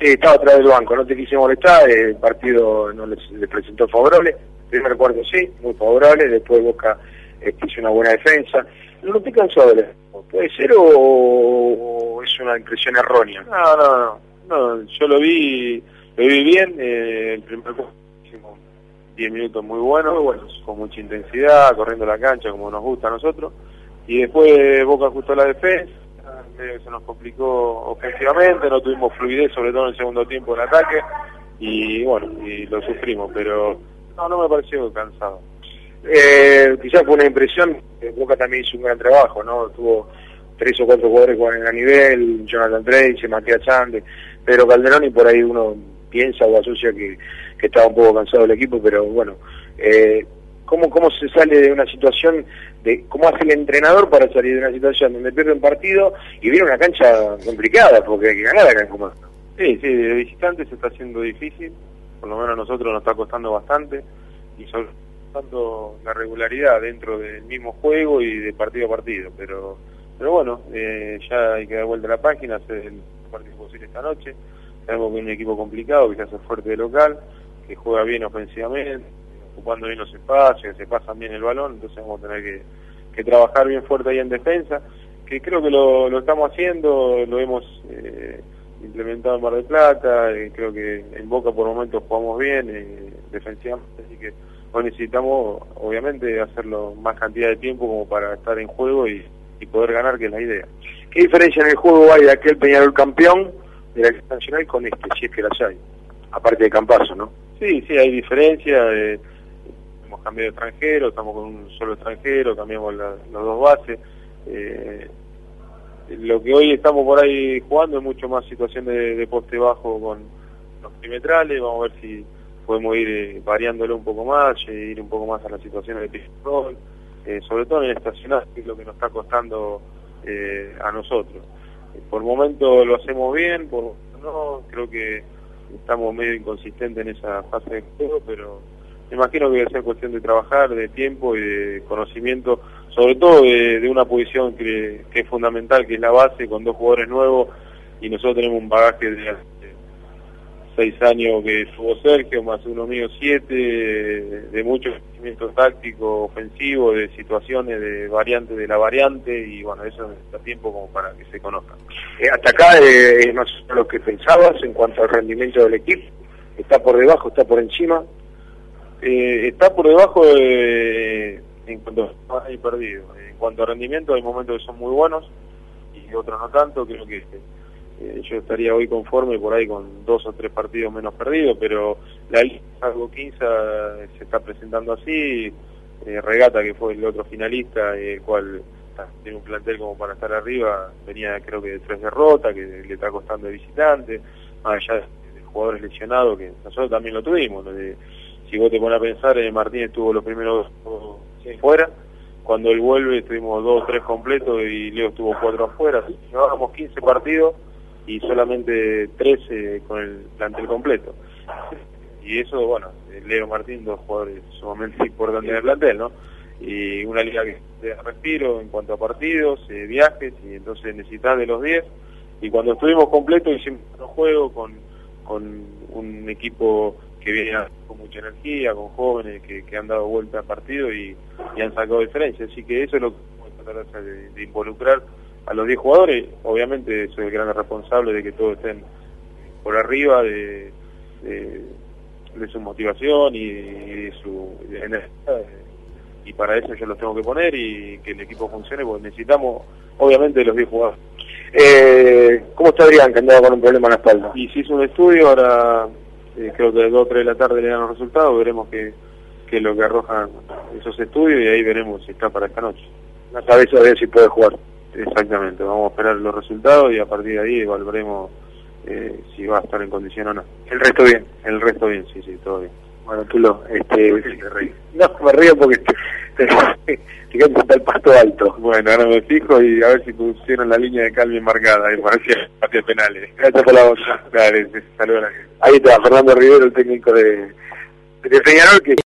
Sí, estaba atrás del banco, no te quise molestar, el partido no les, le presentó favorable, primer cuarto sí, muy favorable, después Boca este, hizo una buena defensa. ¿No te cansó de ¿Puede ser o, es una impresión errónea? No, no, no, yo lo vi, lo vi bien, eh, el primer cuarto hicimos 10 minutos muy buenos, muy buenos, con mucha intensidad, corriendo la cancha como nos gusta a nosotros, y después Boca ajustó la defensa, se nos complicó ofensivamente, no tuvimos fluidez, sobre todo en el segundo tiempo en ataque, y bueno, y lo sufrimos, pero no, no me pareció cansado. Eh, quizás fue una impresión, Boca también hizo un gran trabajo, ¿no? Tuvo tres o cuatro jugadores con a nivel, Jonathan Tracy, Matías Chande, Pedro Calderón, y por ahí uno piensa o asocia que, que estaba un poco cansado el equipo, pero bueno, eh, ¿cómo, ¿cómo se sale de una situación de cómo hace el entrenador para salir de una situación donde pierde un partido y viene una cancha complicada, porque hay que ganar acá en Comán. Sí, sí, de visitante se está haciendo difícil, por lo menos a nosotros nos está costando bastante, y sobre todo la regularidad dentro del mismo juego y de partido a partido, pero pero bueno, eh, ya hay que dar vuelta a la página, hacer el partido posible esta noche, sabemos que es un equipo complicado, que se hace fuerte de local, que juega bien ofensivamente, ocupando bien los espacios, se pasa bien el balón, entonces vamos a tener que, trabajar bien fuerte ahí en defensa, que creo que lo, estamos haciendo, lo hemos eh, implementado en Mar del Plata, eh, creo que en Boca por momentos jugamos bien eh, defensivamente, así que hoy necesitamos obviamente hacerlo más cantidad de tiempo como para estar en juego y, poder ganar, que es la idea. ¿Qué diferencia en el juego hay de aquel Peñarol campeón de la Nacional con este, si es que las hay? Aparte de Campazo, ¿no? Sí, sí, hay diferencia. Eh, hemos cambiado de extranjero, estamos con un solo extranjero, cambiamos las dos bases. Eh, lo que hoy estamos por ahí jugando es mucho más situación de, poste bajo con los perimetrales, vamos a ver si podemos ir eh, variándolo un poco más, eh, ir un poco más a las situaciones de pick eh, sobre todo en el estacional, que es lo que nos está costando a nosotros. por momento lo hacemos bien, por no, creo que estamos medio inconsistentes en esa fase de juego, pero me imagino que va a ser cuestión de trabajar, de tiempo y de conocimiento, sobre todo de, una posición que, es fundamental, que es la base, con dos jugadores nuevos, y nosotros tenemos un bagaje de seis años que tuvo Sergio, más uno mío siete, de mucho conocimiento táctico, ofensivo, de situaciones, de variantes de la variante, y bueno, eso necesita tiempo como para que se conozca. Eh, hasta acá eh, es más lo que pensabas en cuanto al rendimiento del equipo, está por debajo, está por encima. Eh, está por debajo de, en cuanto a perdido. En cuanto a rendimiento hay momentos que son muy buenos y otros no tanto, creo que eh, yo estaría hoy conforme por ahí con dos o tres partidos menos perdidos, pero la algo 15 se está presentando así, eh, Regata que fue el otro finalista, el cual tiene un plantel como para estar arriba, venía creo que de tres derrotas, que le está costando de visitante, más allá de, jugadores lesionados, que nosotros también lo tuvimos, si vos te pones a pensar, eh, Martínez tuvo los primeros fuera, cuando él vuelve tuvimos dos tres completos y Leo estuvo cuatro afuera, llevábamos 15 partidos y solamente 13 con el plantel completo. Y eso, bueno, Leo Martín, dos jugadores sumamente importantes en el plantel, ¿no? Y una liga que te respiro en cuanto a partidos, eh, viajes, y entonces necesitas de los 10. Y cuando estuvimos completos hicimos un juego con, con un equipo que viene con mucha energía, con jóvenes que, han dado vuelta al partido y, han sacado diferencia. Así que eso es lo que vamos a tratar de involucrar a los 10 jugadores, obviamente soy el gran responsable de que todos estén por arriba de, de, su motivación y, de su energía y para eso yo los tengo que poner y que el equipo funcione porque necesitamos obviamente los 10 jugadores. Eh, ¿Cómo está Adrián que andaba con un problema en la espalda? Y se hizo un estudio, ahora eh, creo que a las 2 o 3 de la tarde le dan los resultados, veremos qué, es lo que arrojan esos estudios y ahí veremos si está para esta noche. No sabes a ver si puede jugar. Exactamente, vamos a esperar los resultados y a partir de ahí evaluaremos eh, si va a estar en condición o no. ¿El resto bien? El resto bien, sí, sí, todo bien. Bueno, tú lo... Este, no, me río porque te, te el pasto alto. Bueno, ahora me fijo y a ver si pusieron la línea de Calvin marcada ahí parecía penales. Gracias por la voz. Dale, saludos a la Ahí está Fernando Rivero, el técnico de, de Peñarol, que